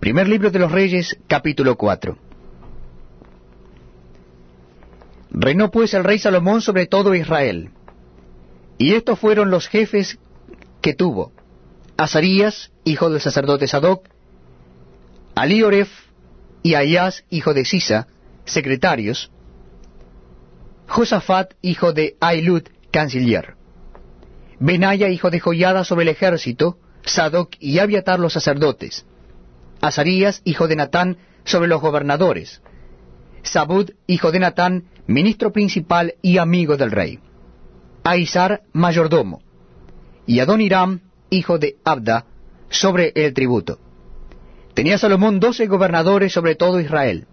Primer libro de los Reyes, capítulo 4. Reinó pues el rey Salomón sobre todo Israel. Y estos fueron los jefes que tuvo. Azarías, hijo del sacerdote Sadoc, Alioref y Ayaz, hijo de Sisa, secretarios, Josafat, hijo de Ailud, canciller, Benaya, hijo de Joyada, sobre el ejército, Sadoc y Abiatar los sacerdotes, Azarías, hijo de Natán, sobre los gobernadores, Sabud, hijo de Natán, ministro principal y amigo del rey, Aizar, mayordomo, y Adoniram, hijo de Abda, sobre el tributo. Tenía Salomón doce gobernadores sobre todo Israel,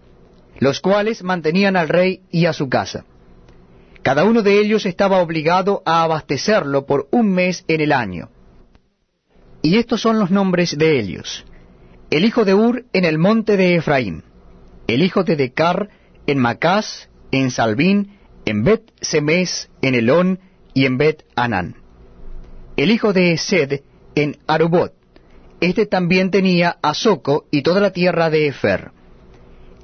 los cuales mantenían al rey y a su casa. Cada uno de ellos estaba obligado a abastecerlo por un mes en el año. Y estos son los nombres de ellos. El hijo de Ur en el monte de Efraín, el hijo de Decar en Macás, en Salvín, en Bet Semes, en Elón y en Bet Anán. El hijo de Esed en Arubot. Este también tenía a Soco y toda la tierra de Efer.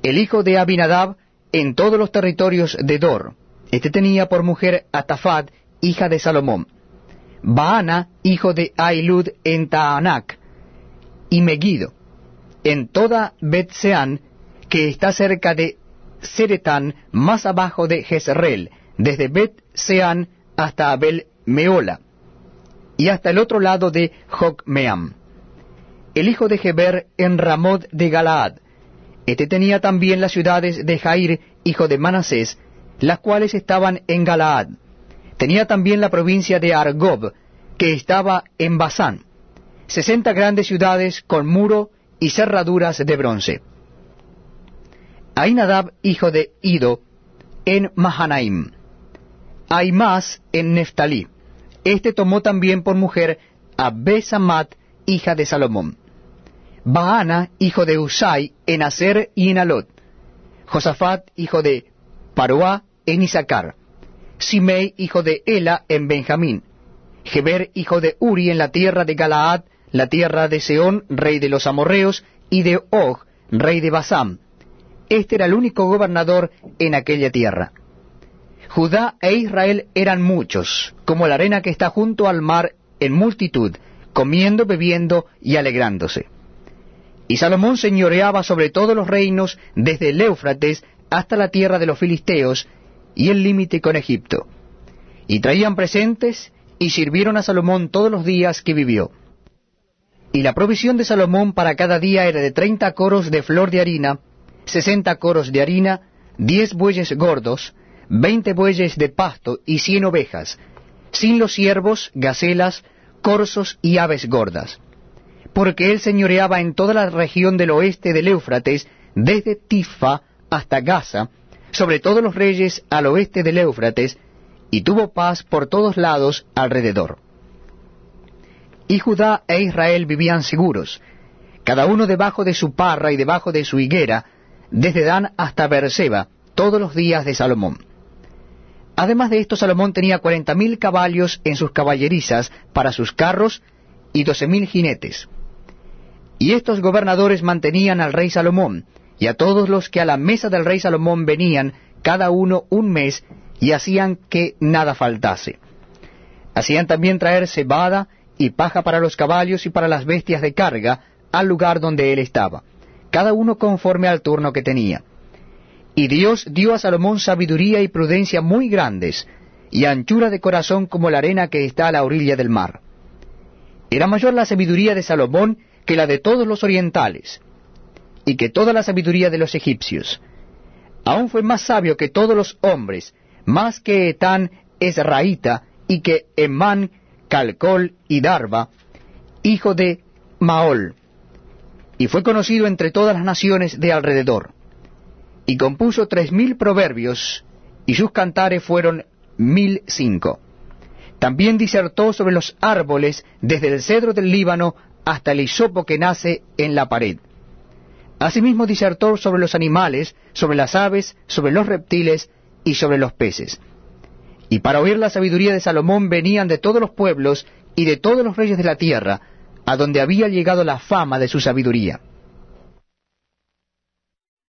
El hijo de Abinadab en todos los territorios de Dor. Este tenía por mujer a Tafad, hija de Salomón. Baana, hijo de Ailud en Taanac, y Megido, en toda Betseán, que está cerca de Seretán, más abajo de Jezreel, desde Bet-Seán hasta Abel Meola, y hasta el otro lado de Jocmeam. El hijo de Geber en Ramod de Galaad. Este tenía también las ciudades de Jair, hijo de Manasés, las cuales estaban en Galaad. Tenía también la provincia de Argob, que estaba en Basán, sesenta grandes ciudades con muro y cerraduras de bronce. Ainadab, hijo de Ido, en Mahanaim. Aimás en Neftalí. Este tomó también por mujer a Besamat, hija de Salomón. Baana, hijo de Usai, en Aser y en Alot. Josafat, hijo de Paroá, en Isaacar. Simei, hijo de Ela, en Benjamín. Geber, hijo de Uri, en la tierra de Galaad, la tierra de Seón, rey de los amorreos, y de Og, rey de Basam. Este era el único gobernador en aquella tierra. Judá e Israel eran muchos, como la arena que está junto al mar en multitud, comiendo, bebiendo y alegrándose. Y Salomón señoreaba sobre todos los reinos, desde el Éufrates hasta la tierra de los filisteos y el límite con Egipto. Y traían presentes y sirvieron a Salomón todos los días que vivió. Y la provisión de Salomón para cada día era de treinta coros de flor de harina, sesenta coros de harina, diez bueyes gordos, veinte bueyes de pasto y cien ovejas, sin los siervos, gacelas, corzos y aves gordas. Porque él señoreaba en toda la región del oeste del Éufrates, desde Tifa hasta Gaza, sobre todos los reyes al oeste del Éufrates, y tuvo paz por todos lados alrededor. Y Judá e Israel vivían seguros, cada uno debajo de su parra y debajo de su higuera, desde Dan hasta Beerseba, todos los días de Salomón. Además de esto, Salomón tenía cuarenta mil caballos en sus caballerizas para sus carros y doce mil jinetes. Y estos gobernadores mantenían al rey Salomón, y a todos los que a la mesa del rey Salomón venían, cada uno un mes, y hacían que nada faltase. Hacían también traer cebada y paja para los caballos y para las bestias de carga al lugar donde él estaba, cada uno conforme al turno que tenía. Y Dios dio a Salomón sabiduría y prudencia muy grandes, y anchura de corazón como la arena que está a la orilla del mar. Era mayor la sabiduría de Salomón que la de todos los orientales, y que toda la sabiduría de los egipcios. Aún fue más sabio que todos los hombres, más que Etán Esraíta, y que Emán, Calcol y Darba, hijo de Maol, y fue conocido entre todas las naciones de alrededor. Y compuso tres mil proverbios, y sus cantares fueron mil cinco. También disertó sobre los árboles desde el cedro del Líbano hasta el hisopo que nace en la pared. Asimismo disertó sobre los animales, sobre las aves, sobre los reptiles y sobre los peces. Y para oír la sabiduría de Salomón venían de todos los pueblos y de todos los reyes de la tierra, a donde había llegado la fama de su sabiduría.